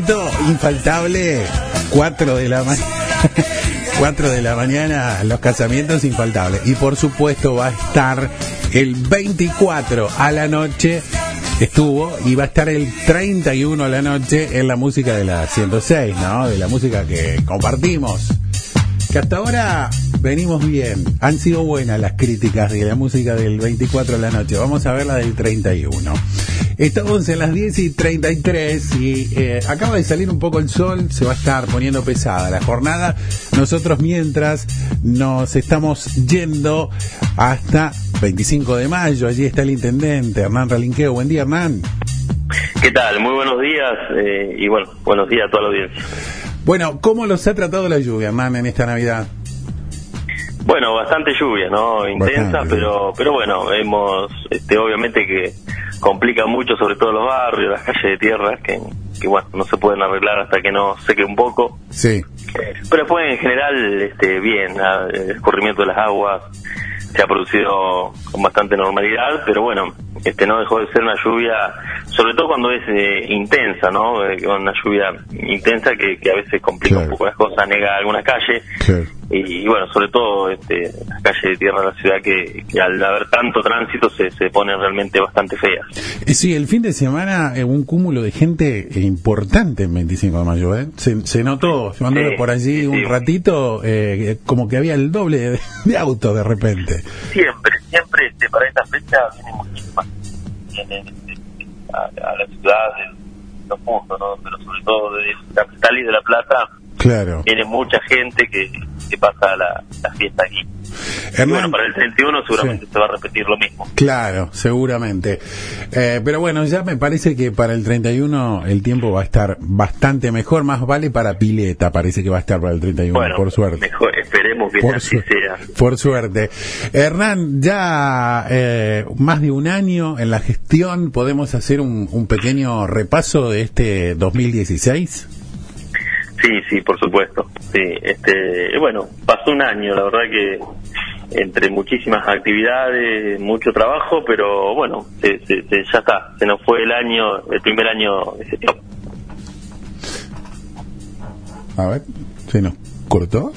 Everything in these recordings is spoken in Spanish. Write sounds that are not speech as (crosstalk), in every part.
esto infaltable, 4 de la mañana. (laughs) 4 de la mañana, los casamientos infaltables. Y por supuesto va a estar el 24 a la noche, estuvo, y va a estar el 31 a la noche en la música de la 106, ¿no? De la música que compartimos. Que hasta ahora venimos bien. Han sido buenas las críticas de la música del 24 a la noche. Vamos a ver la del 31. Estamos en las 10 y 33 y eh, acaba de salir un poco el sol, se va a estar poniendo pesada la jornada. Nosotros mientras nos estamos yendo hasta 25 de mayo, allí está el intendente Hernán Ralinqueo. Buen día Hernán. ¿Qué tal? Muy buenos días eh, y bueno, buenos días a toda la audiencia. Bueno, ¿cómo los ha tratado la lluvia Hernán en esta Navidad? Bueno, bastante lluvia, ¿no? Intensa, Bastante. pero pero bueno, hemos, este, obviamente que complica mucho, sobre todo los barrios, las calles de tierra, que, que bueno, no se pueden arreglar hasta que no seque un poco. Sí. Pero después en general, este, bien, ah, el escurrimiento de las aguas se ha producido con bastante normalidad, pero bueno, este no dejó de ser una lluvia, sobre todo cuando es eh, intensa, ¿no? Eh, una lluvia intensa que, que a veces complica Claro. un poco las cosas, nega algunas calles. Claro. Y, y bueno, sobre todo este, las calles de tierra de la ciudad que, que al haber tanto tránsito se, se ponen realmente bastante feas. Eh, Sí, el fin de semana eh, un cúmulo de gente eh, importante en 25 de mayo. ¿eh? Se, se notó, anduve Sí, por allí sí, un sí. ratito, eh, como que había el doble de, (laughs) de autos de repente. Siempre, siempre este, para esta fecha viene muchísima este, a, a la ciudad de los mundos, ¿no? pero sobre todo de la capital y de La Plata Claro. viene mucha gente que, que pasa la, la fiesta aquí. Hernán, bueno, para el 31 seguramente Sí. se va a repetir lo mismo. Claro, seguramente. Eh, pero bueno, ya me parece que para el 31 el tiempo va a estar bastante mejor, más vale para pileta, parece que va a estar para el 31, Bueno, por suerte. mejor, esperemos que Por, así su- sea. por suerte. Hernán, ya eh, más de un año en la gestión, ¿podemos hacer un, un pequeño repaso de este 2016? Sí, sí, por supuesto. Sí, este, bueno, pasó un año, la verdad que entre muchísimas actividades, mucho trabajo, pero bueno, se, se- se- ya está, se nos fue el año, el primer año. A ver, ¿se nos cortó?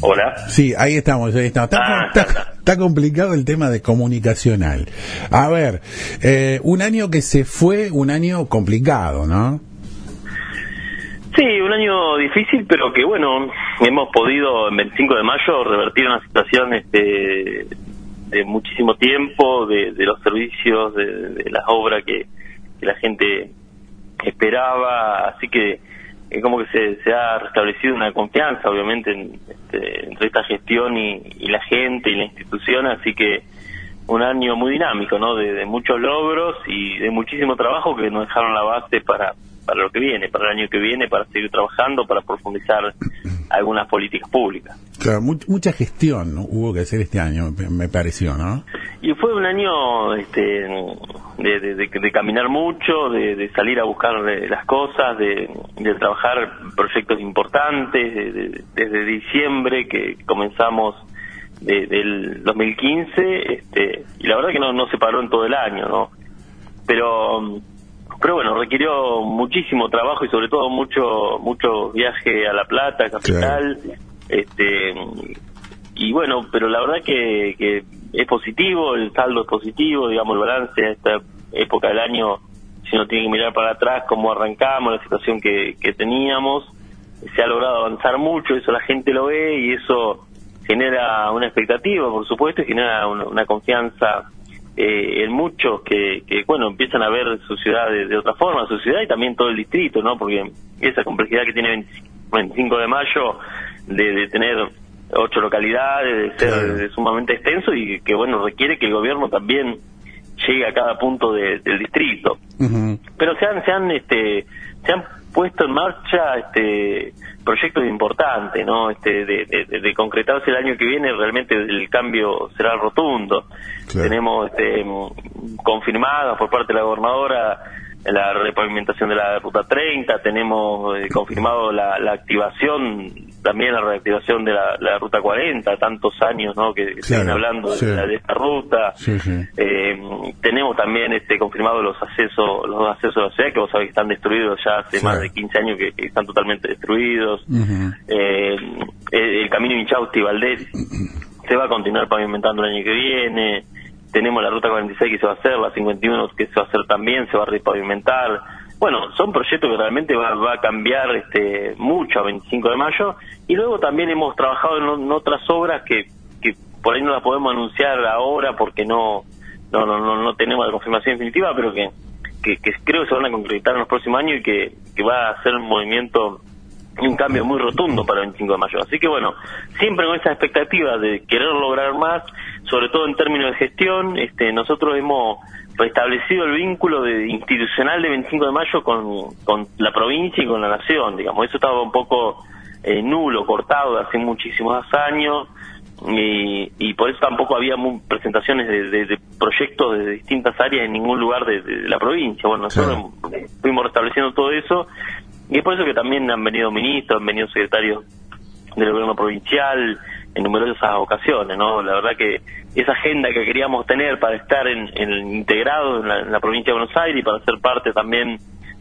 Hola. Sí, ahí estamos, ahí estamos. Está, Ah, está- está. está complicado el tema de comunicacional. A ver, eh, un año que se fue, un año complicado, ¿no? Sí, un año difícil, pero que bueno, hemos podido en 25 de mayo revertir una situación este, de muchísimo tiempo, de, de los servicios, de, de las obras que, la gente esperaba, así que como que se, se ha restablecido una confianza, obviamente, en, este, entre esta gestión y, y la gente y la institución, así que un año muy dinámico, ¿no? De, de muchos logros y de muchísimo trabajo que nos dejaron la base para, para lo que viene, para el año que viene, para seguir trabajando, para profundizar algunas políticas públicas. Claro, mu- mucha gestión hubo que hacer este año, me- pareció, ¿no? Y fue un año este, de, de- de- de caminar mucho, de, de salir a buscar eh, las cosas, de, de trabajar proyectos importantes, de- de- desde diciembre que comenzamos de- del 2015, este, y la verdad que no, no se paró en todo el año, ¿no? Pero, pero bueno, requirió muchísimo trabajo y sobre todo mucho, mucho viaje a La Plata, capital, este, y bueno, pero la verdad que, que es positivo, el saldo es positivo, digamos, el balance en esta época del año, si uno tiene que mirar para atrás cómo arrancamos, la situación que, que teníamos, se ha logrado avanzar mucho, eso la gente lo ve y eso genera una expectativa, por supuesto, y genera una, una confianza eh, en muchos que, que, bueno, empiezan a ver su ciudad de, de otra forma, su ciudad y también todo el distrito, ¿no? Porque esa complejidad que tiene 25, 25 de mayo de, de tener ocho localidades, de ser Claro. sumamente extenso y que, bueno, requiere que el gobierno también llegue a cada punto de- del distrito pero se han se han este se han puesto en marcha este proyectos importantes no este de, de- de concretarse el año que viene realmente el cambio será rotundo Claro. tenemos este confirmadas por parte de la gobernadora la repavimentación de la ruta 30, tenemos eh, confirmado la, la, activación, también la reactivación de la, la, ruta 40, tantos años ¿no? que, que Claro, están hablando sí. de, la- de esta ruta. Sí, sí. Eh, tenemos también este confirmado los accesos los accesos a la ciudad que vos sabés que están destruidos ya hace más de 15 años que, que están totalmente destruidos. Eh, el, el camino Inchausti Valdés se va a continuar pavimentando el año que viene. Tenemos la ruta 46 que se va a hacer, la 51 que se va a hacer también, se va a repavimentar. Bueno, son proyectos que realmente va, va a cambiar este, mucho a 25 de mayo. Y luego también hemos trabajado en, otras obras que, que por ahí no las podemos anunciar ahora porque no no no no, no tenemos la confirmación definitiva, pero que, que, creo que se van a concretar en los próximos años y que, que va a ser un movimiento un cambio muy rotundo para el 25 de mayo. Así que bueno, siempre con esa expectativa de querer lograr más, sobre todo en términos de gestión, este, nosotros hemos restablecido el vínculo de, institucional de 25 de mayo con, con la provincia y con la nación, digamos. Eso estaba un poco eh, nulo, cortado de hace muchísimos años y, y por eso tampoco había mu- presentaciones de, de- de proyectos de distintas áreas en ningún lugar de, de la provincia. Bueno, nosotros fuimos restableciendo todo eso y es por eso que también han venido ministros, han venido secretarios del gobierno provincial en numerosas ocasiones, ¿no? La verdad que esa agenda que queríamos tener para estar en, en- integrado en la, provincia de Buenos Aires y para ser parte también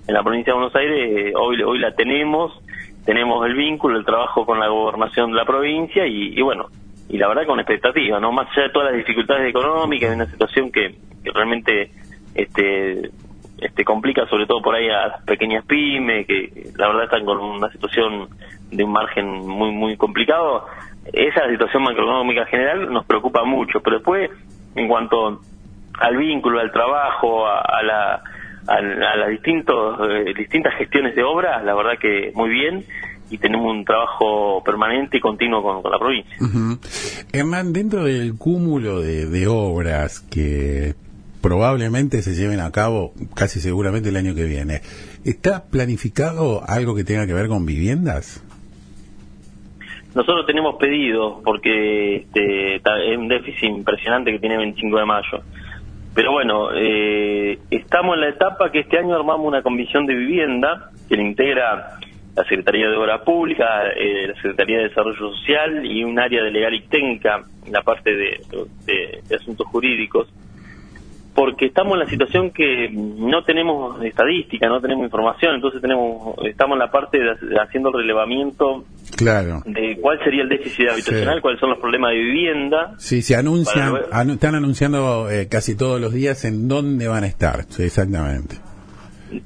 en la provincia de Buenos Aires, eh, hoy, hoy la tenemos, tenemos el vínculo, el trabajo con la gobernación de la provincia y, y bueno, y la verdad con expectativa, ¿no? Más allá de todas las dificultades económicas, de una situación que, que realmente este este complica sobre todo por ahí a las pequeñas pymes que la verdad están con una situación de un margen muy muy complicado esa situación macroeconómica general nos preocupa mucho pero después en cuanto al vínculo al trabajo a, a la a, a las distintos eh, distintas gestiones de obra la verdad que muy bien y tenemos un trabajo permanente y continuo con, la provincia. Hernán, dentro del cúmulo de obras que probablemente se lleven a cabo casi seguramente el año que viene, ¿está planificado algo que tenga que ver con viviendas? Nosotros tenemos pedidos porque este, es un déficit impresionante que tiene 25 de mayo. Pero bueno, eh, estamos en la etapa que este año armamos una comisión de vivienda que le integra la Secretaría de Obras Públicas, eh, la Secretaría de Desarrollo Social y un área de legal y técnica, la parte de asuntos jurídicos porque estamos en la situación que no tenemos estadística, no tenemos información, entonces tenemos estamos en la parte de, haciendo el relevamiento Claro. de cuál sería el déficit habitacional, Sí. cuáles son los problemas de vivienda. Sí, se anuncian, Para luego- anu- están anunciando eh, casi todos los días en dónde van a estar. Sí, exactamente.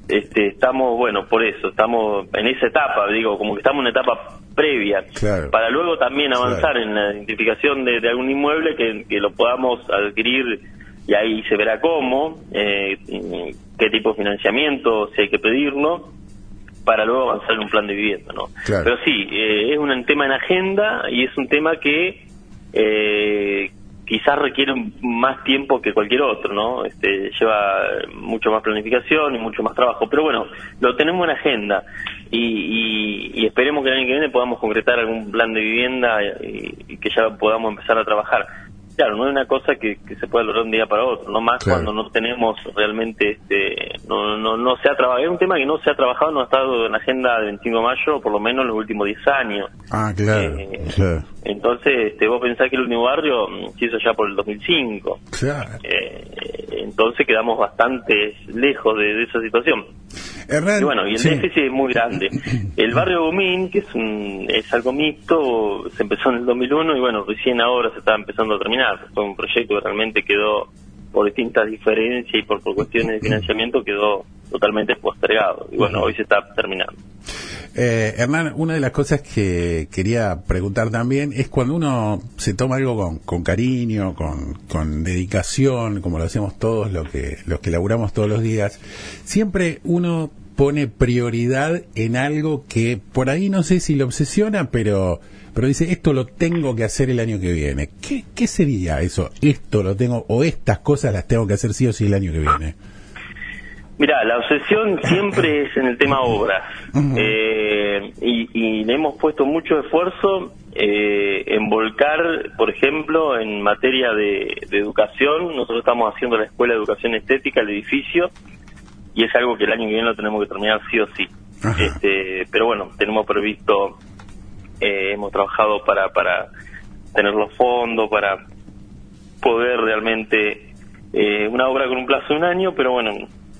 Este, estamos, bueno, por eso, estamos en esa etapa, digo, como que estamos en una etapa previa, Claro. para luego también avanzar Claro. en la identificación de, de algún inmueble que, que lo podamos adquirir y ahí se verá cómo, eh, qué tipo de financiamiento, si hay que pedirlo, para luego avanzar en un plan de vivienda, ¿no? Claro. Pero sí, eh, es un tema en agenda y es un tema que eh, quizás requiere más tiempo que cualquier otro, ¿no? Este, lleva mucho más planificación y mucho más trabajo, pero bueno, lo tenemos en agenda y, y- y esperemos que el año que viene podamos concretar algún plan de vivienda y, y que ya podamos empezar a trabajar. Claro, no es una cosa que, que se pueda lograr un día para otro, no más Claro. cuando no tenemos realmente, este, no, no, no se ha trabajado, es un tema que no se ha trabajado, no ha estado en la agenda del 25 de mayo, por lo menos en los últimos 10 años. Ah, claro. Eh, claro. Entonces, este, vos pensás que el último barrio mm, se hizo ya por el 2005. Claro. Eh, entonces quedamos bastante lejos de, de esa situación. Hernán, Y bueno, y el sí. déficit es muy grande. El barrio Gomín, que es, un, es algo mixto, se empezó en el 2001 y bueno, recién ahora se está empezando a terminar. Fue un proyecto que realmente quedó, por distintas diferencias y por, por cuestiones de financiamiento, quedó totalmente postergado. Y bueno, hoy se está terminando. Eh, Hernán, una de las cosas que quería preguntar también es cuando uno se toma algo con, con cariño, con, con dedicación, como lo hacemos todos los que, los que laburamos todos los días, siempre uno pone prioridad en algo que por ahí no sé si lo obsesiona, pero, pero dice, esto lo tengo que hacer el año que viene. ¿Qué, qué sería eso? Esto lo tengo, o estas cosas las tengo que hacer sí o sí el año que viene. Mira, la obsesión siempre (laughs) es en el tema obras. Eh, y, y le hemos puesto mucho esfuerzo eh, en volcar, por ejemplo, en materia de, de educación. Nosotros estamos haciendo la Escuela de Educación Estética, el edificio, y es algo que el año que viene lo tenemos que terminar sí o sí. Ajá. Este, pero bueno, tenemos previsto, eh, hemos trabajado para, para tener los fondos, para poder realmente, eh, una obra con un plazo de un año, pero bueno,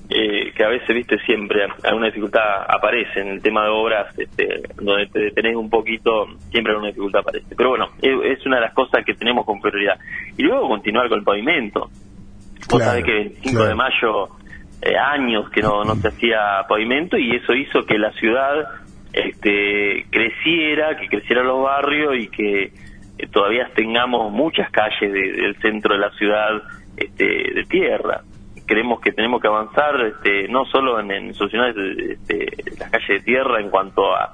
eh, que a veces, viste, siempre alguna dificultad aparece en el tema de obras, este, donde te detenés un poquito, siempre alguna dificultad aparece. Pero bueno, es, es una de las cosas que tenemos con prioridad. Y luego continuar con el pavimento. Vos Claro, sabés que el 5 claro. de mayo, eh, años que no, se hacía pavimento y eso hizo que la ciudad este, creciera, que crecieran los barrios y que eh, todavía tengamos muchas calles de- del centro de la ciudad este, de tierra. Creemos que tenemos que avanzar este, no solo en, en solucionar este, las calles de tierra en cuanto a,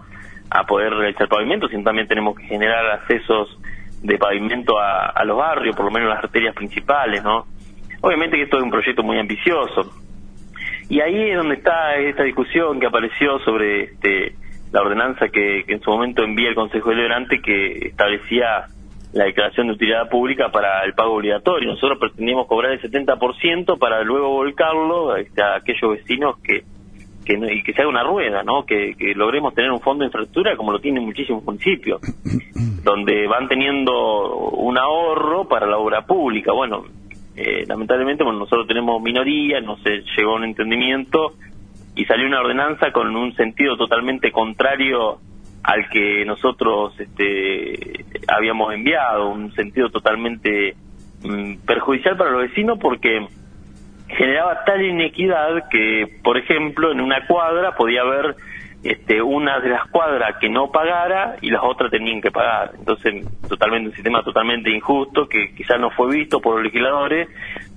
a poder realizar pavimento, sino también tenemos que generar accesos de pavimento a, a los barrios, por lo menos las arterias principales, ¿no? Obviamente que esto es un proyecto muy ambicioso. Y ahí es donde está esta discusión que apareció sobre este, la ordenanza que, que en su momento envía el Consejo Deliberante que establecía la declaración de utilidad pública para el pago obligatorio. Nosotros pretendíamos cobrar el 70% para luego volcarlo este, a aquellos vecinos que, que no- y que se haga una rueda, ¿no? Que, que logremos tener un fondo de infraestructura como lo tienen muchísimos municipios, (coughs) donde van teniendo un ahorro para la obra pública. Bueno, eh, lamentablemente bueno, nosotros tenemos minoría, no se llegó a un entendimiento y salió una ordenanza con un sentido totalmente contrario al que nosotros este, habíamos enviado, un sentido totalmente mm, perjudicial para los vecinos porque generaba tal inequidad que, por ejemplo, en una cuadra podía haber este, una de las cuadras que no pagara y las otras tenían que pagar. Entonces, totalmente un sistema totalmente injusto que quizás no fue visto por los legisladores,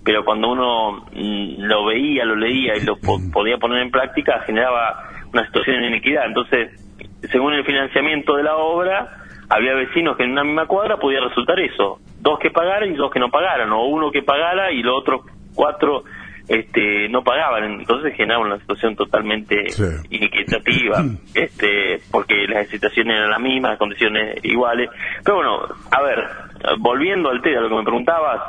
pero cuando uno mm, lo veía, lo leía y lo po- podía poner en práctica, generaba una situación de inequidad. Entonces, según el financiamiento de la obra, había vecinos que en una misma cuadra podía resultar eso, dos que pagaran y dos que no pagaran, o uno que pagara y los otros cuatro este, no pagaban, entonces generaba una situación totalmente Sí. inequitativa, (clears throat) este, porque las situaciones eran las mismas, las condiciones iguales. Pero bueno, a ver, volviendo al tema, a lo que me preguntabas,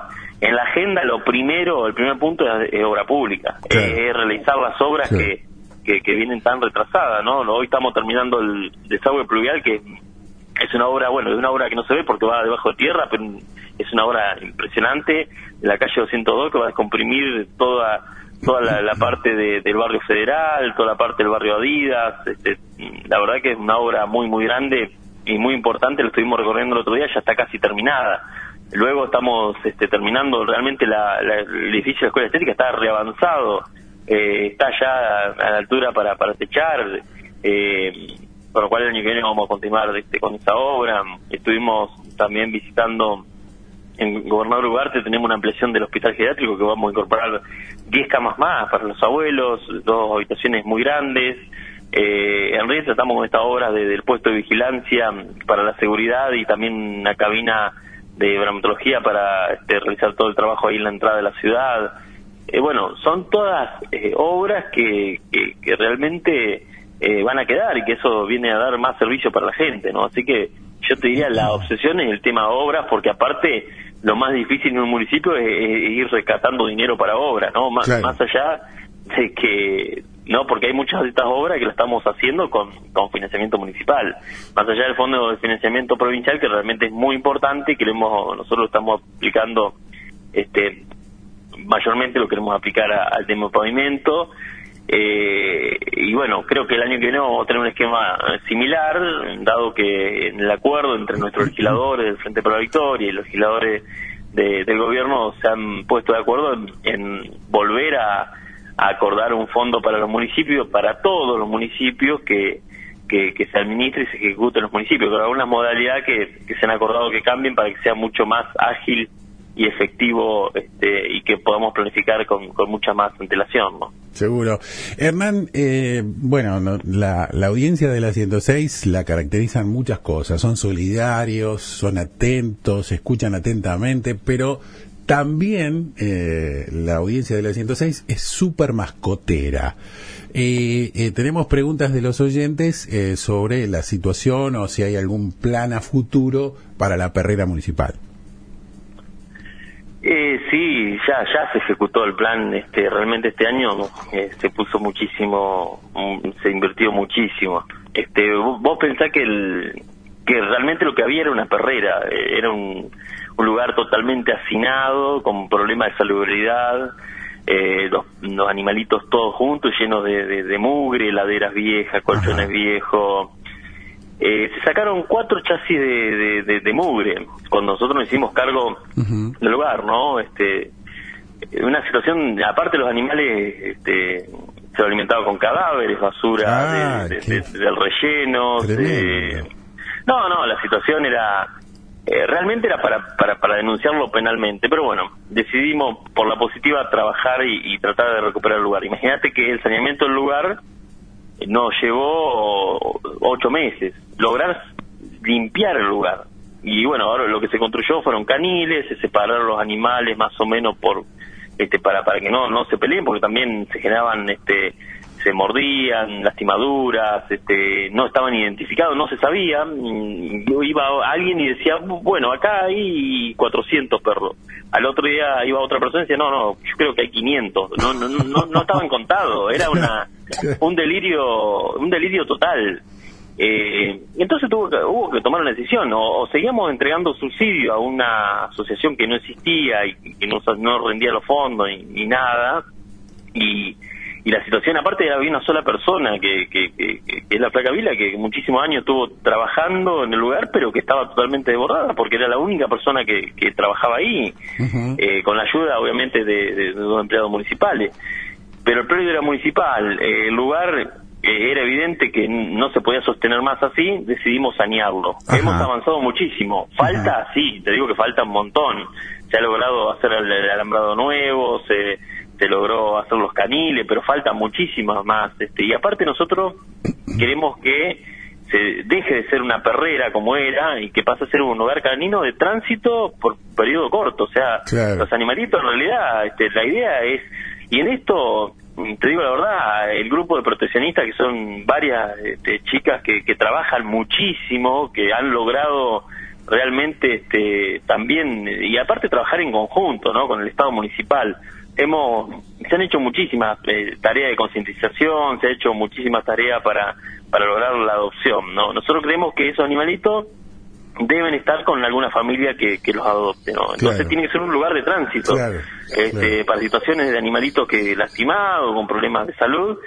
en la agenda lo primero, el primer punto es, es obra pública, es, es realizar las obras Sí. que, que, que vienen tan retrasadas, ¿no? Hoy estamos terminando el desagüe pluvial que es una obra, bueno, es una obra que no se ve porque va debajo de tierra, pero es una obra impresionante, de la calle 202 que va a descomprimir toda toda la, parte de- del barrio federal, toda la parte del barrio Adidas, este, la verdad que es una obra muy muy grande y muy importante, lo estuvimos recorriendo el otro día, ya está casi terminada. Luego estamos este, terminando realmente la, la- el edificio de la Escuela Estética, está reavanzado, eh, está ya a la altura para, para techar, eh, por lo cual el año que viene vamos a continuar este, con esa obra. Estuvimos también visitando en Gobernador Ugarte, tenemos una ampliación del hospital geriátrico que vamos a incorporar 10 camas más para los abuelos, dos habitaciones muy grandes. Eh, en Rieta estamos con esta obra de- del puesto de vigilancia para la seguridad y también una cabina de bromatología para este, realizar todo el trabajo ahí en la entrada de la ciudad. Eh, bueno, son todas eh, obras que, que, que realmente eh, van a quedar y que eso viene a dar más servicio para la gente, ¿no? Así que yo te diría la obsesión es el tema obras, porque aparte lo más difícil en un municipio es, es ir rescatando dinero para obras, ¿no? Más, Claro. más allá de que, no, porque hay muchas de estas obras que las estamos haciendo con, con financiamiento municipal, más allá del fondo de financiamiento provincial que realmente es muy importante y que lo hemos, nosotros lo estamos aplicando este mayormente lo queremos aplicar a- al tema de pavimento. Eh, y bueno, creo que el año que viene vamos a tener un esquema similar, dado que en el acuerdo entre nuestros legisladores del Frente para Victoria y los legisladores de- del gobierno se han puesto de acuerdo en, volver a, acordar un fondo para los municipios, para todos los municipios que, que, que se administre y se ejecute en los municipios, con algunas modalidades que, que se han acordado que cambien para que sea mucho más ágil y efectivo este, y que podamos planificar con, con mucha más antelación. ¿no? Seguro. Hernán, eh, bueno, no, la, la audiencia de la 106 la caracterizan muchas cosas. Son solidarios, son atentos, escuchan atentamente, pero también eh, la audiencia de la 106 es súper mascotera. Eh, eh, tenemos preguntas de los oyentes eh, sobre la situación o si hay algún plan a futuro para la perrera municipal. Eh, sí, ya ya se ejecutó el plan. Este, realmente este año eh, se puso muchísimo, mm, se invirtió muchísimo. Este, vos, vos pensás que el, que realmente lo que había era una perrera, eh, era un, un lugar totalmente hacinado, con problemas de salubridad, eh, los, los animalitos todos juntos, llenos de, de, de mugre, laderas viejas, colchones Ajá. viejos. Eh, se sacaron cuatro chasis de, de, de- de mugre cuando nosotros nos hicimos cargo del lugar, ¿no? Este, una situación, aparte los animales este, se alimentaban con cadáveres, basura Ah, del relleno. no, no, la situación era, eh, realmente era para, para, para denunciarlo penalmente, pero bueno, decidimos por la positiva trabajar y, y tratar de recuperar el lugar. Imagínate que el saneamiento del lugar nos llevó ocho meses, lograr limpiar el lugar. Y bueno, ahora lo que se construyó fueron caniles, se separaron los animales más o menos por este para para que no no se peleen porque también se generaban este se mordían, lastimaduras, este, no estaban identificados, no se sabía. Mm, Iba alguien y decía, bueno, acá hay 400 perros. Al otro día iba otra persona y decía, no, no, yo creo que hay 500. No, no, no, no estaban contados. Era una, (laughs) un delirio, un delirio total. Eh, entonces tuvo que, hubo que tomar una decisión, o, o seguíamos entregando subsidio a una asociación que no existía y que no, no rendía los fondos ni, ni nada, y, y la situación, aparte había una sola persona, que, que, que- que es la Flaca Vila, que muchísimos años estuvo trabajando en el lugar, pero que estaba totalmente desbordada, porque era la única persona que, que trabajaba ahí, eh, con la ayuda obviamente de, de, de los empleados municipales. Pero el predio era municipal, eh, el lugar eh, era evidente que no se podía sostener más así, decidimos sanearlo. Ajá. Hemos avanzado muchísimo. Falta, sí, te digo que falta un montón. Se ha logrado hacer el, el alambrado nuevo, se, se logró hacer los caniles, pero falta muchísimas más. Este, y aparte nosotros queremos que se deje de ser una perrera como era y que pase a ser un hogar canino de tránsito por periodo corto. O sea, Claro. los animalitos en realidad, este, la idea es, y en esto, mm, te digo la verdad, el grupo de proteccionistas, que son varias este, chicas que, que trabajan muchísimo, que han logrado realmente este, también, y aparte trabajar en conjunto, ¿no? Con el Estado municipal. Hemos, se han hecho muchísimas eh, tareas de concientización, se ha hecho muchísimas tareas para, para lograr la adopción, ¿no? Nosotros creemos que esos animalitos deben estar con alguna familia que, que los adopte, ¿no? Entonces Claro. tiene que ser un lugar de tránsito Claro, este, claro. para situaciones de animalitos que lastimados, con problemas de salud,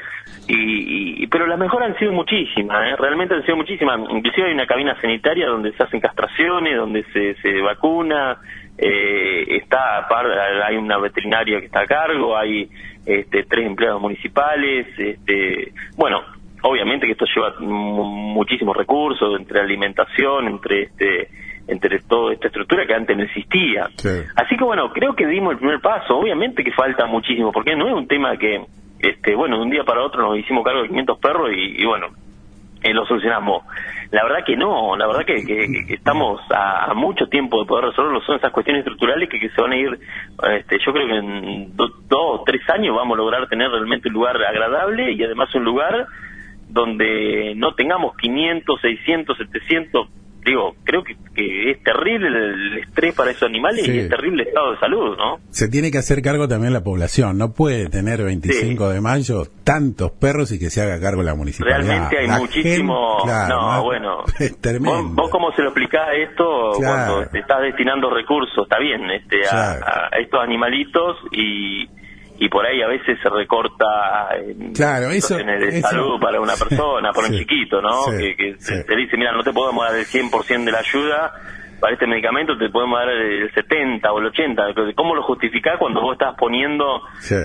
y, y- pero las mejoras han sido muchísimas, ¿eh? realmente han sido muchísimas. Inclusive hay una cabina sanitaria donde se hacen castraciones, donde se, se vacuna, eh, está par- hay una veterinaria que está a cargo, hay este, tres empleados municipales, este, bueno, obviamente que esto lleva mu- muchísimos recursos entre alimentación, entre este entre toda esta estructura que antes no existía. Sí. Así que bueno, creo que dimos el primer paso. Obviamente que falta muchísimo, porque no es un tema que, este, bueno, de un día para otro nos hicimos cargo de 500 perros y, y bueno, eh, lo solucionamos. La verdad que no, la verdad que, que- estamos a, mucho tiempo de poder resolverlo. Son esas cuestiones estructurales que, se van a ir, este, yo creo que en do- dos tres años vamos a lograr tener realmente un lugar agradable y además un lugar donde no tengamos 500, 600, 700 digo, creo que, que es terrible el, estrés para esos animales Sí. y es terrible el estado de salud, ¿no? Se tiene que hacer cargo también la población. No puede tener 25 de mayo tantos perros y que se haga cargo la municipalidad. Realmente hay La muchísimo... gente- claro, no, ¿no? bueno. (laughs) Es tremendo. ¿Vos, vos cómo se lo explicás esto Claro. cuando te estás destinando recursos? Está bien, este, a- Claro. a, estos animalitos y, y por ahí a veces se recorta en Claro, eso- de eso- salud para una (laughs) persona, para un chiquito, ¿no? sí, que que sí. se te dice, mira, no te podemos dar el 100% de la ayuda para este medicamento, te podemos dar el 70 o el 80. ¿Cómo lo justificás cuando vos estás poniendo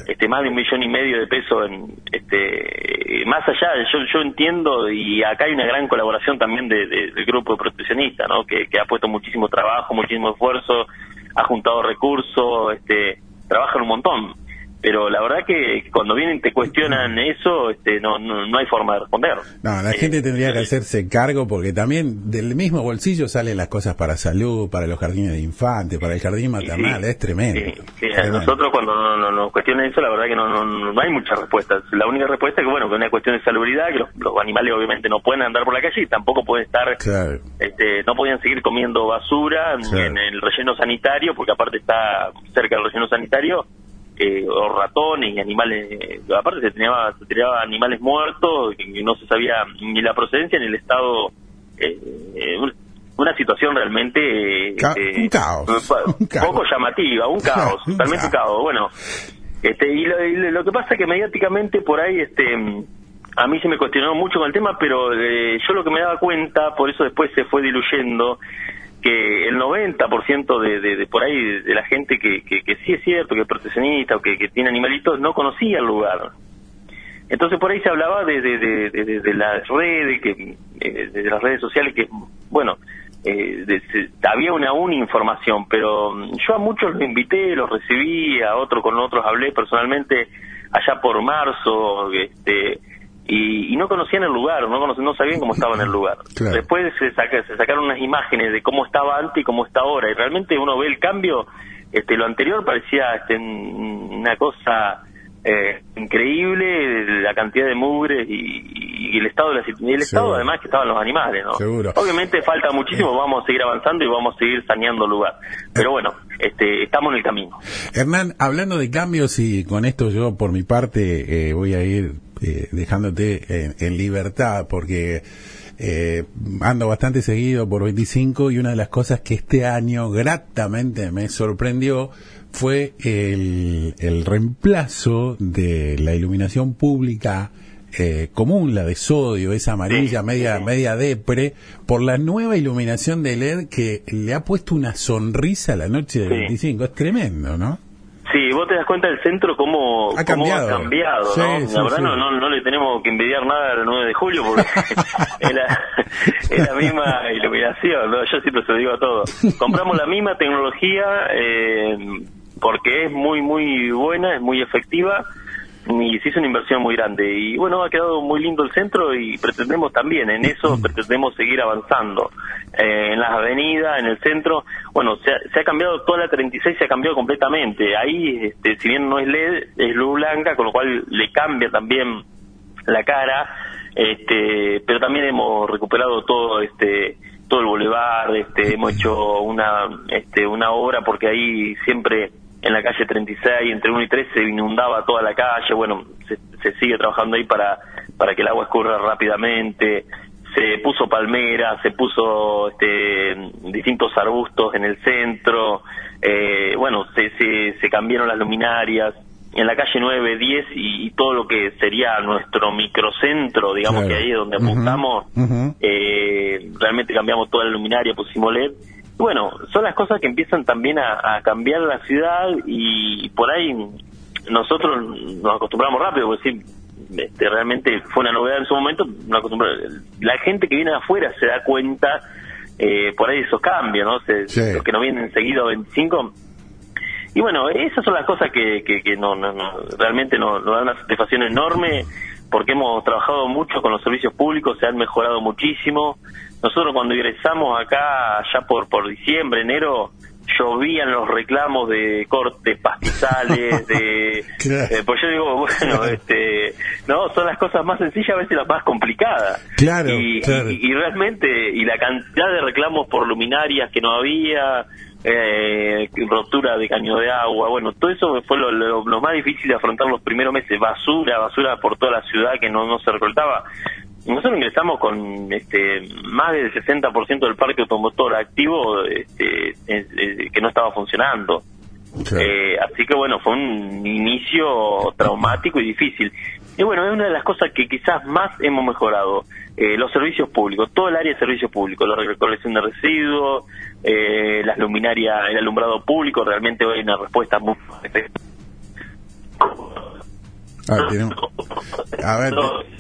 este más de un millón y medio de pesos en este más allá yo yo entiendo y acá hay una gran colaboración también de- de- del grupo de proteccionistas no que, que ha puesto muchísimo trabajo muchísimo esfuerzo ha juntado recursos este trabajan un montón pero la verdad que cuando vienen te cuestionan eso, este, no, no, no hay forma de responder. No, la Eh, gente tendría que hacerse cargo porque también del mismo bolsillo salen las cosas para salud, para los jardines de infantes, para el jardín maternal, Sí, es tremendo. sí, sí, a nosotros cuando no- no- nos cuestionan eso, la verdad que no, no, no hay muchas respuestas. La única respuesta es que, bueno, que es una cuestión de salubridad, que los, los animales obviamente no pueden andar por la calle y tampoco pueden estar, Claro. este, no podían seguir comiendo basura Claro. en el relleno sanitario, porque aparte está cerca del relleno sanitario, eh, o ratones y animales, aparte se tiraba, se tiraba animales muertos, que, que no se sabía ni la procedencia ni el estado, eh, un- una situación realmente eh, Ca- un caos, pa- un caos. poco llamativa, un caos, (laughs) Un totalmente un caos. caos. Bueno, este, y lo, y lo que pasa es que mediáticamente por ahí, este, a mí se me cuestionó mucho con el tema, pero eh, yo lo que me daba cuenta, por eso después se fue diluyendo, que el 90% de, de, de por ahí de, la gente que, que, sí es cierto, que es proteccionista o que, tiene animalitos, no conocía el lugar. Entonces por ahí se hablaba de- de las redes, que eh, de las redes sociales, que bueno, eh, de- se- había una una información, pero mm, yo a muchos los invité, los recibí, a otros con otros hablé personalmente allá por marzo, este, y, y no conocían el lugar, no conocían, no sabían cómo estaba en el lugar. Claro. Después se, saca- se sacaron unas imágenes de cómo estaba antes y cómo está ahora, y realmente uno ve el cambio, este, lo anterior parecía este, una cosa eh, increíble la cantidad de mugres y, y el estado de la, y el estado Seguro. además que estaban los animales no Seguro. obviamente falta muchísimo vamos a seguir avanzando y vamos a seguir saneando el lugar pero bueno este estamos en el camino Hernán, hablando de cambios y con esto yo por mi parte eh, voy a ir eh, dejándote en, en libertad porque eh, ando bastante seguido por 25 y una de las cosas que este año gratamente me sorprendió fue el, el reemplazo de la iluminación pública eh, común, la de sodio, esa amarilla, Sí, media, sí. media depre, por la nueva iluminación de LED que le ha puesto una sonrisa a la noche del Sí. 25. Es tremendo, ¿no? Sí, vos te das cuenta del centro cómo, Ha cómo cambiado. ha cambiado, Sí, ¿no? sí, la verdad sí. no, no, no le tenemos que envidiar nada al 9 de julio porque (laughs) es, la, es la misma iluminación, ¿no? Yo siempre se lo digo a todos. Compramos la misma tecnología eh, porque es muy, muy buena, es muy efectiva y se hizo una inversión muy grande. Y bueno, ha quedado muy lindo el centro y pretendemos también, en eso pretendemos seguir avanzando. Eh, en las avenidas, en el centro, bueno, se ha, se ha cambiado toda la 36, se ha cambiado completamente. Ahí, este, si bien no es LED, es luz blanca, con lo cual le cambia también la cara, este, pero también hemos recuperado todo este todo el bulevar, este, hemos hecho una este, una obra porque ahí siempre en la calle 36 entre 1 y 3 se inundaba toda la calle, bueno, se, se sigue trabajando ahí para para que el agua escurra rápidamente, se puso palmera, se puso este, distintos arbustos en el centro, eh, bueno, se, se, se cambiaron las luminarias, en la calle 9, 10 y, y todo lo que sería nuestro microcentro, digamos Claro. que ahí es donde apuntamos, eh, realmente cambiamos toda la luminaria, pusimos LED. Y bueno, son las cosas que empiezan también a, a cambiar la ciudad y, por ahí nosotros nos acostumbramos rápido, porque sí, este, realmente fue una novedad en su momento, nos la gente que viene de afuera se da cuenta eh, por ahí esos cambios, ¿no? Se- Sí. Los que no vienen seguido a 25 y bueno, esas son las cosas que, que, que no, no, no- realmente nos, nos dan una satisfacción enorme porque hemos trabajado mucho con los servicios públicos, se han mejorado muchísimo. Nosotros cuando ingresamos acá, ya por, por diciembre, enero, llovían los reclamos de cortes pastizales, (laughs) de... Claro. eh, pues yo digo, (laughs) bueno, este, no, son las cosas más sencillas, a veces las más complicadas. Claro, y, claro. y- y realmente, y la cantidad de reclamos por luminarias que no había, eh, rotura de caño de agua, bueno, todo eso fue lo, lo- lo más difícil de afrontar los primeros meses, basura, basura por toda la ciudad que no, no se recolectaba. Y Nosotros ingresamos con este, más del 60% del parque automotor activo este, que no estaba funcionando. Claro. Eh, así que bueno, fue un inicio traumático y difícil. Y bueno, es una de las cosas que quizás más hemos mejorado. Eh, los servicios públicos, todo el área de servicios públicos, la recolección de residuos, eh, las luminarias, el alumbrado público, realmente hoy hay una respuesta muy Ah, tiene- A ver,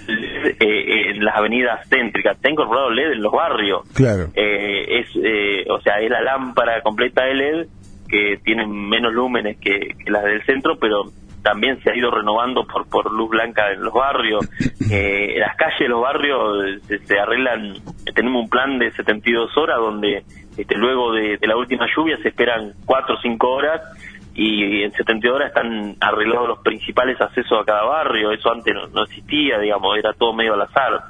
Eh, eh, en las avenidas céntricas, ha incorporado LED en los barrios. claro. Eh, es eh, o sea es la lámpara completa de LED que tiene menos lúmenes que, que las del centro pero también se ha ido renovando por, por luz blanca en los barrios. (laughs) Eh, las calles de los barrios se, se arreglan, tenemos un plan de 72 horas donde este, luego de, de la última lluvia se esperan 4 o 5 horas y en 72 horas están arreglados los principales accesos a cada barrio, eso antes no, no existía, digamos, era todo medio al azar.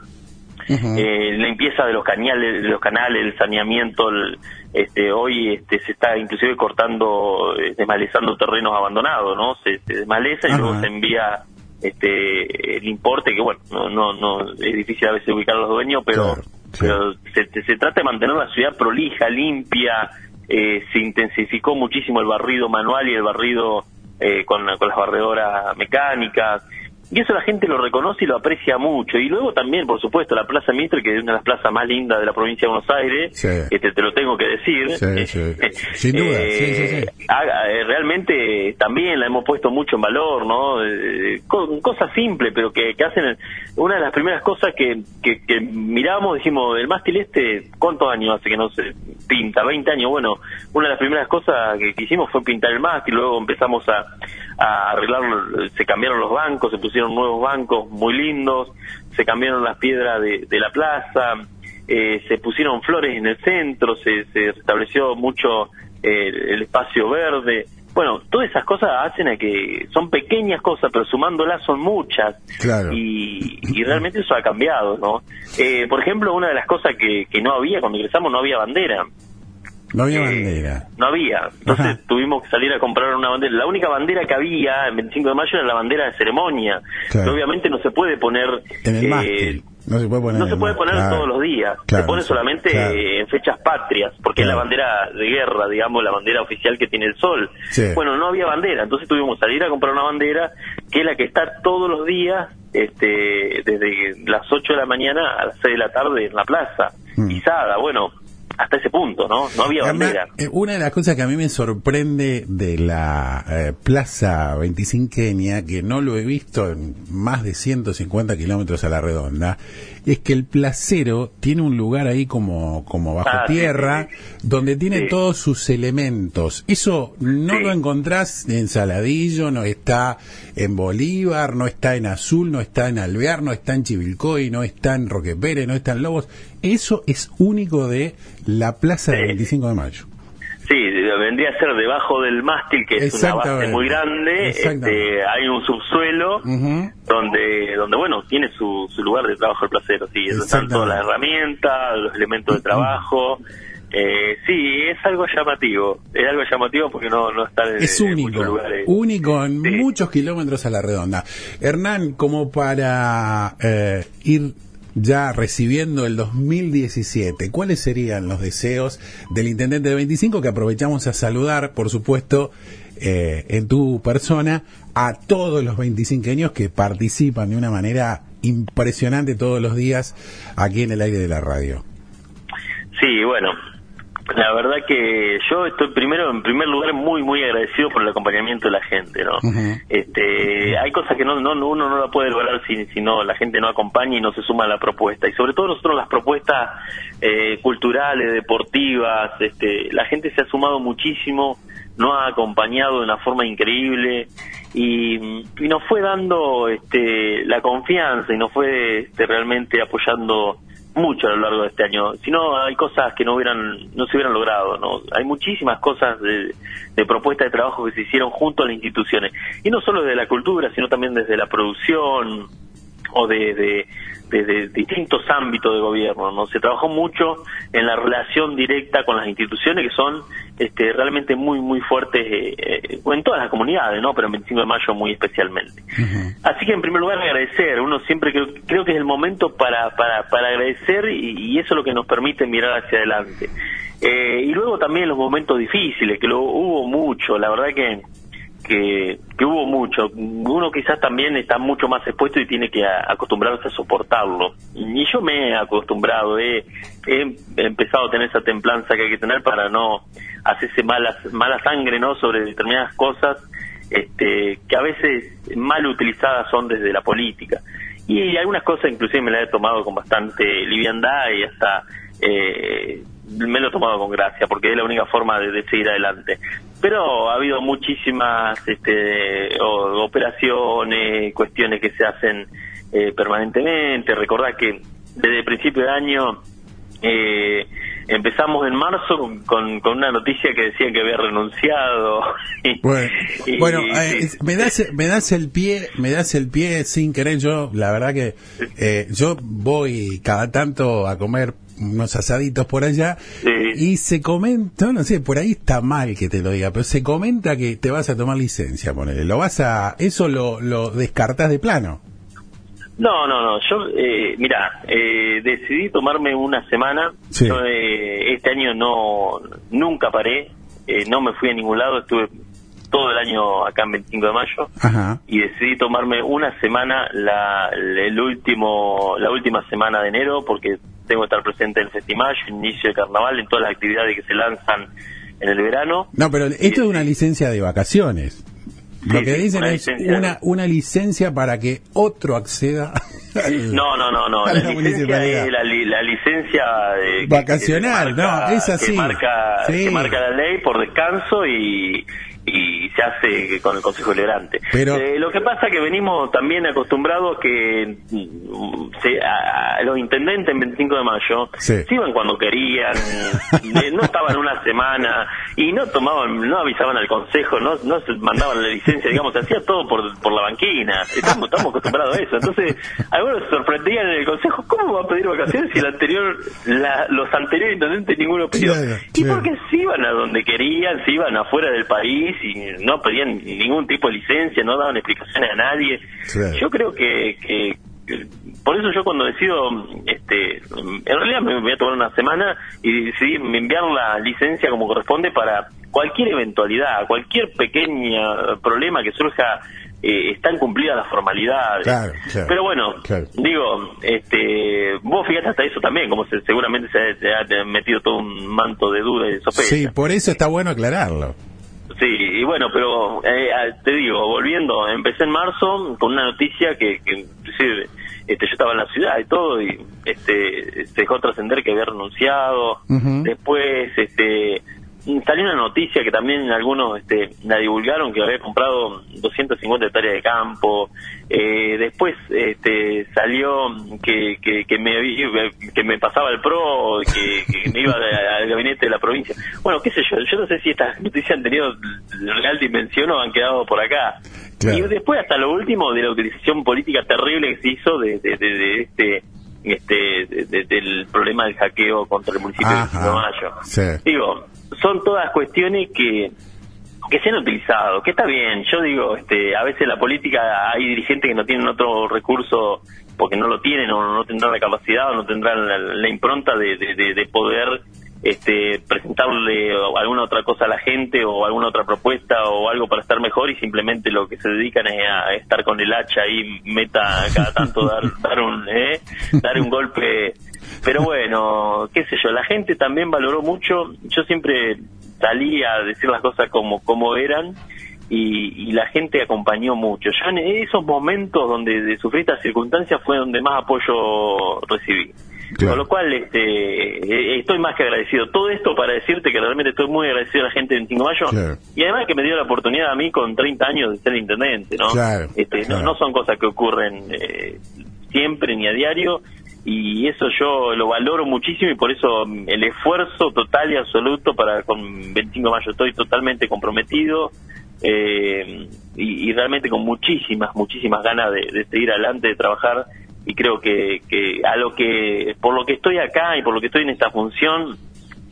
Ujú. Eh, limpieza de los canales, de los canales, el saneamiento, el- este, hoy este, se está inclusive cortando, eh, desmalezando terrenos abandonados, ¿no? Se, se desmaleza y Ajá. luego se envía este el importe que bueno no no no es difícil a veces ubicar a los dueños pero Claro. Pero se, se trata de mantener la ciudad prolija limpia eh, se intensificó muchísimo el barrido manual y el barrido eh, con, con las barredoras mecánicas y eso la gente lo reconoce y lo aprecia mucho y luego también por supuesto la Plaza Mitre que es una de las plazas más lindas de la provincia de Buenos Aires Sí. este, te lo tengo que decir Sí, sí. (laughs) Sin duda, haga- eh, realmente también la hemos puesto mucho en valor, ¿no? Eh, co- cosas simples, pero que, que hacen. Una de las primeras cosas que, que, que miramos, dijimos, el mástil este, ¿cuántos años hace que no se pinta? 20 años. Bueno, una de las primeras cosas que, que hicimos fue pintar el mástil, luego empezamos a, a arreglar, se cambiaron los bancos, se pusieron nuevos bancos muy lindos, se cambiaron las piedras de, de la plaza. Eh, se pusieron flores en el centro, se, se restableció mucho eh, el espacio verde. Bueno, todas esas cosas hacen a que son pequeñas cosas, pero sumándolas son muchas. Claro. Y, y realmente eso ha cambiado, ¿no? Eh, por ejemplo, una de las cosas que, que no había cuando ingresamos, no había bandera. No había Eh, bandera. No había. Entonces Ajá. tuvimos que salir a comprar una bandera. La única bandera que había en 25 de mayo era la bandera de ceremonia. Claro. Obviamente no se puede poner... En el eh, mástil. No se puede poner no se puede poner Claro. todos los días. Claro, se pone solamente eh, en fechas patrias, porque es la bandera de guerra, digamos, la bandera oficial que tiene el sol. Sí. Bueno, no había bandera, entonces tuvimos que salir a comprar una bandera que es la que está todos los días, este, desde las 8 de la mañana a las 6 de la tarde en la plaza, Mm. izada. Bueno, hasta ese punto, ¿no? No había bandera. eh, una de las cosas que a mí me sorprende de la eh, Plaza 25 que no lo he visto en más de 150 kilómetros a la redonda, es que el placero tiene un lugar ahí como, como bajo Ah, sí, tierra, sí, donde tiene todos sus elementos. Eso no lo encontrás en Saladillo, no está en Bolívar, no está en Azul, no está en Alvear, no está en Chivilcoy, no está en Roque Pérez, no está en Lobos. Eso es único de la Plaza del Sí. 25 de mayo. Sí, vendría a ser debajo del mástil, que es una base muy grande. Exactamente. Este, hay un subsuelo donde, donde bueno, tiene su, su lugar de trabajo el placero. Sí, están todas las herramientas, los elementos de trabajo. Eh, sí, es algo llamativo. Es algo llamativo porque no, no está en, Es en único, muchos lugares. único en Sí. muchos kilómetros a la redonda. Hernán, como para eh, ir ya recibiendo el 2017, ¿cuáles serían los deseos del intendente de 25 que aprovechamos a saludar, por supuesto, eh, en tu persona, a todos los 25 que participan de una manera impresionante todos los días aquí en el aire de la radio? Sí, bueno, la verdad que yo estoy primero, en primer lugar, muy, muy agradecido por el acompañamiento de la gente, ¿no? Este, hay cosas que no, no, uno no la puede lograr si, si no la gente no acompaña y no se suma a la propuesta. Y sobre todo nosotros las propuestas eh, culturales, deportivas, este, la gente se ha sumado muchísimo, nos ha acompañado de una forma increíble y, y nos fue dando este, la confianza y nos fue este, realmente apoyando mucho a lo largo de este año. Si no, hay cosas que no hubieran, no se hubieran logrado, ¿no? Hay muchísimas cosas de, de propuestas de trabajo que se hicieron junto a las instituciones. Y no solo desde la cultura, sino también desde la producción o de, de- desde distintos ámbitos de gobierno, ¿no? Se trabajó mucho en la relación directa con las instituciones que son este, realmente muy, muy fuertes eh, eh, en todas las comunidades, ¿no? Pero en 25 de mayo muy especialmente. Así que en primer lugar agradecer, uno siempre creo, creo que es el momento para, para, para agradecer y, y eso es lo que nos permite mirar hacia adelante. Eh, y luego también los momentos difíciles, que lo hubo mucho, la verdad que, que, que hubo mucho. Uno quizás también está mucho más expuesto y tiene que acostumbrarse a soportarlo. Y yo me he acostumbrado, he, he empezado a tener esa templanza que hay que tener para no hacerse mala, mala sangre ¿no? sobre determinadas cosas este, que a veces mal utilizadas son desde la política. Y algunas cosas inclusive me las he tomado con bastante liviandad y hasta eh, me lo he tomado con gracia, porque es la única forma de, de seguir adelante. Pero ha habido muchísimas este, o- operaciones, cuestiones que se hacen eh, permanentemente. Recordad que desde el principio de año eh, empezamos en marzo con, con una noticia que decía que había renunciado. (laughs) Bueno, Y- bueno, eh, me das me das el pie, me das el pie sin querer yo, la verdad que eh, yo voy cada tanto a comer unos asaditos por allá Sí. y se comenta, no sé, por ahí está mal que te lo diga, pero se comenta que te vas a tomar licencia, ponele, lo vas a eso lo lo descartás de plano. No, no, no. Yo, eh, mira, eh, decidí tomarme una semana. Sí. Yo, eh, este año no, nunca paré. eh, no me fui a ningún lado. Estuve todo el año acá en 25 de mayo Ajá. y decidí tomarme una semana, la, el último, la última semana de enero, porque tengo que estar presente en el festival, inicio de carnaval, en todas las actividades que se lanzan en el verano. No, pero esto es una licencia de vacaciones. Lo Sí, que sí, dicen una es licencia. una una licencia para que otro acceda (laughs) al- No, no, no, no. La, la licencia municipalidad. es la, li- la licencia de, que- Vacacional, que marca- no, es así. Que marca, Sí. que marca la ley por descanso y, y se hace con el Consejo Liberante. Pero- Eh, lo que pasa es que venimos también acostumbrados que mm, se- a, a los intendentes en 25 de mayo Sí. se iban cuando querían, (laughs) eh, no estaban una semana y no tomaban, no avisaban al Consejo, no, no se mandaban la licencia, digamos, se hacía todo por, por la banquina. Estamos, estamos acostumbrados a eso. Entonces, algunos se sorprendían en el Consejo, ¿cómo va a pedir vacaciones si el anterior, la- los anteriores intendentes ninguno pidió? Claro, y claro. porque se iban a donde querían, se iban afuera del país y no pedían ningún tipo de licencia, no daban explicaciones a nadie. Claro. Yo creo que, que- que- por eso yo cuando decido, este, en realidad me voy a tomar una semana y decidí enviar la licencia como corresponde para cualquier eventualidad, cualquier pequeño problema que surja, eh, están cumplidas las formalidades. Claro, claro, Pero bueno, claro. digo, este, vos fíjate hasta eso también, como se- seguramente se ha, se ha metido todo un manto de duda y de sospecha. Sí, por eso está bueno aclararlo. Sí, y bueno, pero eh, ah, te digo, volviendo, empecé en marzo con una noticia que, que inclusive este, yo estaba en la ciudad y todo, y este, se dejó trascender que había renunciado. Después este, salió una noticia que también algunos este, la divulgaron, que había comprado 250 hectáreas de campo. Eh, después este, salió que, que, que, me, que me pasaba el PRO, que, que me iba al gabinete de la provincia. Bueno, qué sé yo, yo no sé si estas noticias han tenido real dimensión o han quedado por acá. Claro. Y después hasta lo último de la utilización política terrible que se hizo de, de, de- de este este de- de- del problema del hackeo contra el municipio Ajá, de 25 de Mayo. sí. Digo, son todas cuestiones que que se han utilizado, que está bien. Yo digo, este, a veces la política hay dirigentes que no tienen otro recurso porque no lo tienen o no tendrán la capacidad o no tendrán la, la impronta de, de- de- de poder este, presentarle alguna otra cosa a la gente o alguna otra propuesta o algo para estar mejor y simplemente lo que se dedican es a estar con el hacha y meta cada tanto dar, (laughs) dar un ¿eh? dar un golpe pero bueno qué sé yo la gente también valoró mucho yo siempre salí a decir las cosas como como eran y, y la gente acompañó mucho. Yo en esos momentos donde de sufrí estas circunstancias fue donde más apoyo recibí. Claro. Con lo cual este, eh, estoy más que agradecido. Todo esto para decirte que realmente estoy muy agradecido a la gente de 25 de mayo Claro. y además que me dio la oportunidad a mí con 30 años de ser intendente. ¿no? Claro, Este, no- no, son cosas que ocurren eh, siempre ni a diario y eso yo lo valoro muchísimo y por eso mm, el esfuerzo total y absoluto para con 25 de mayo estoy totalmente comprometido eh, y, realmente con muchísimas, muchísimas ganas de, de seguir adelante, de trabajar y creo que, que a lo que, por lo que estoy acá y por lo que estoy en esta función,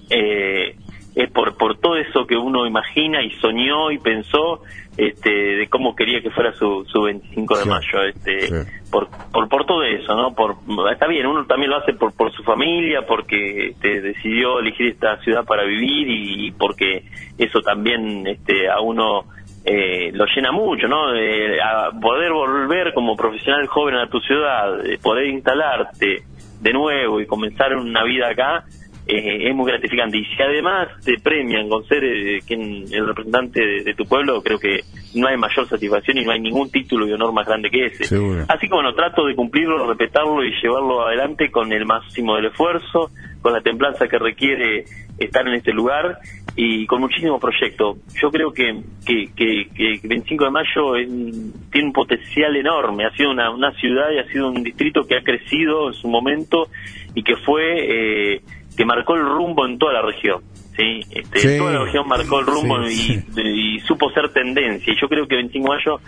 eh, es por, por todo eso que uno imagina y soñó y pensó este, de cómo quería que fuera su, su 25 de Sí, mayo. Este, sí. por, por, por todo eso, ¿no? Por, está bien, uno también lo hace por, por su familia, porque este, decidió elegir esta ciudad para vivir y, porque eso también este, a uno eh, lo llena mucho, ¿no? Eh, a poder volver como profesional joven a tu ciudad, eh, poder instalarte de nuevo y comenzar una vida acá, eh, es muy gratificante. Y si además te premian con ser eh, quien, el representante de, de tu pueblo, creo que no hay mayor satisfacción y no hay ningún título y honor más grande que ese. Seguro. Así que bueno, trato de cumplirlo, respetarlo y llevarlo adelante con el máximo del esfuerzo, con la templanza que requiere estar en este lugar y con muchísimos proyectos. Yo creo que, que, que, que 25 de mayo es- tiene un potencial enorme, ha sido una, una ciudad y ha sido un distrito que ha crecido en su momento y que fue, eh, que marcó el rumbo en toda la región. ¿sí? Este, Sí. Toda la región marcó el rumbo Sí, y, y supo ser tendencia. Y yo creo que 25 de mayo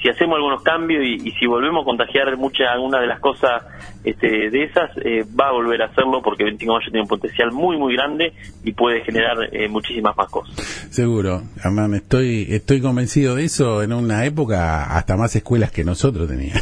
si hacemos algunos cambios y, y si volvemos a contagiar muchas algunas de las cosas este, de esas, eh, va a volver a hacerlo porque 25 de mayo tiene un potencial muy, muy grande y puede generar eh, muchísimas más cosas. Seguro, Hernán, estoy, estoy convencido de eso. En una época, hasta más escuelas que nosotros tenían.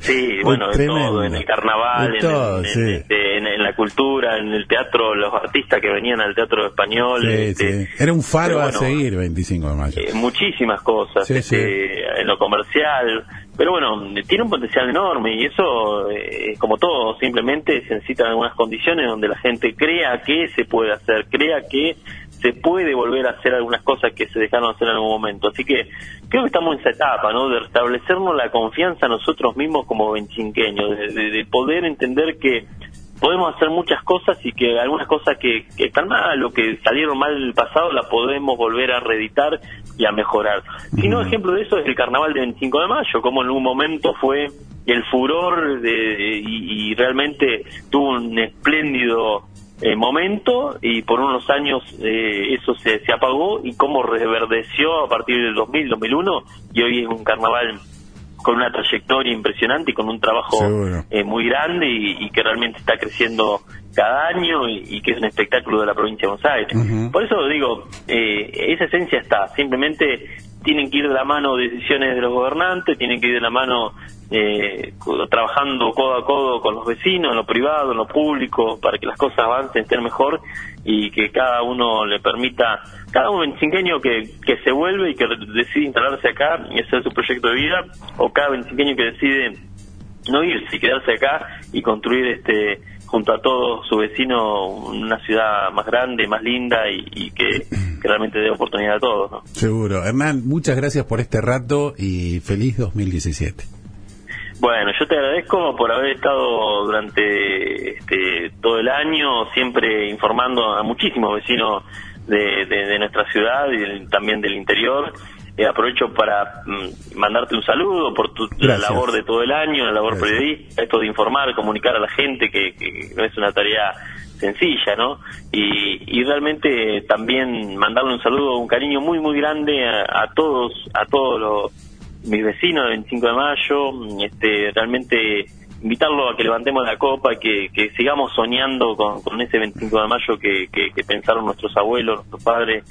Sí, bueno, en todo, en el carnaval, De en, todo, en- sí. en, este, en- en la cultura, en el teatro, los artistas que venían al teatro español. Sí, este, sí. Era un faro a seguir, 25 de mayo. eh, muchísimas cosas este, en lo comercial pero bueno tiene un potencial enorme y eso eh, como todo simplemente se necesitan algunas condiciones donde la gente crea que se puede hacer crea que se puede volver a hacer algunas cosas que se dejaron hacer en algún momento. Así que creo que estamos en esa etapa no de restablecernos la confianza nosotros mismos como veincinqueños de, de- de poder entender que podemos hacer muchas cosas y que algunas cosas que, que están mal o que salieron mal en el pasado las podemos volver a reeditar y a mejorar. Si no, ejemplo de eso es el carnaval de 25 de mayo, como en un momento fue el furor de, y, y realmente tuvo un espléndido eh, momento y por unos años eh, eso se, se apagó y cómo reverdeció a partir del 2000, 2001 y hoy es un carnaval con una trayectoria impresionante y con un trabajo eh, muy grande y, y que realmente está creciendo cada año y, y que es un espectáculo de la provincia de Buenos Aires. Por eso digo, eh, esa esencia está, simplemente tienen que ir de la mano decisiones de los gobernantes, tienen que ir de la mano eh, trabajando codo a codo con los vecinos, en lo privado, en lo público, para que las cosas avancen, estén mejor y que cada uno le permita, cada un veinticinqueño que, que se vuelve y que decide instalarse acá y hacer su proyecto de vida, o cada veinticinqueño que decide no irse y quedarse acá y construir este junto a todos sus vecinos una ciudad más grande, más linda y, y que, que realmente dé oportunidad a todos. ¿no? Seguro. Hernán, muchas gracias por este rato y feliz 2017. Bueno, yo te agradezco por haber estado durante este, todo el año siempre informando a muchísimos vecinos de, de- de nuestra ciudad y también del interior. Eh, aprovecho para mm, mandarte un saludo por tu la labor de todo el año, la labor Gracias. periodística, esto de informar, comunicar a la gente, que, que no es una tarea sencilla, ¿no? Y, y realmente también mandarle un saludo, un cariño muy, muy grande a, a todos, a todos los mis vecinos del 25 de mayo, este, realmente invitarlo a que levantemos la copa, que, que sigamos soñando con, con ese 25 de mayo que, que, que pensaron nuestros abuelos, nuestros padres,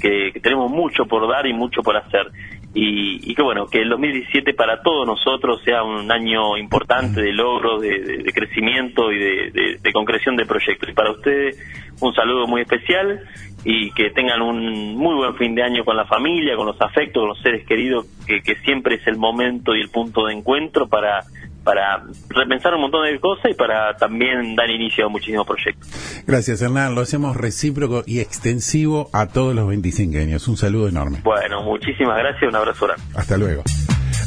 que, que tenemos mucho por dar y mucho por hacer. Y, y que bueno, que el 2017 para todos nosotros sea un año importante de logros, de, de- crecimiento y de, de- de concreción de proyectos. Y para ustedes un saludo muy especial y que tengan un muy buen fin de año con la familia, con los afectos, con los seres queridos, que, que siempre es el momento y el punto de encuentro para para repensar un montón de cosas y para también dar inicio a muchísimos proyectos. Gracias, Hernán. Lo hacemos recíproco y extensivo a todos los 25 años. Un saludo enorme. Bueno, muchísimas gracias, un abrazo grande. Hasta luego.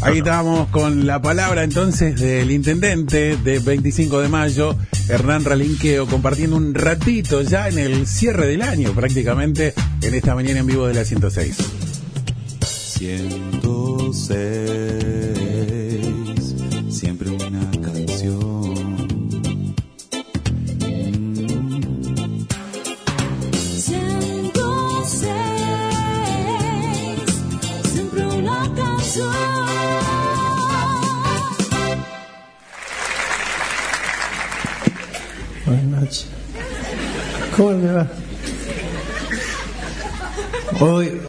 Ahí estábamos con la palabra entonces del intendente de 25 de mayo, Hernán Ralinqueo, compartiendo un ratito ya en el cierre del año prácticamente en esta mañana en vivo de la 106. 106, Buenas noches. ¿Cómo le va? Hoy,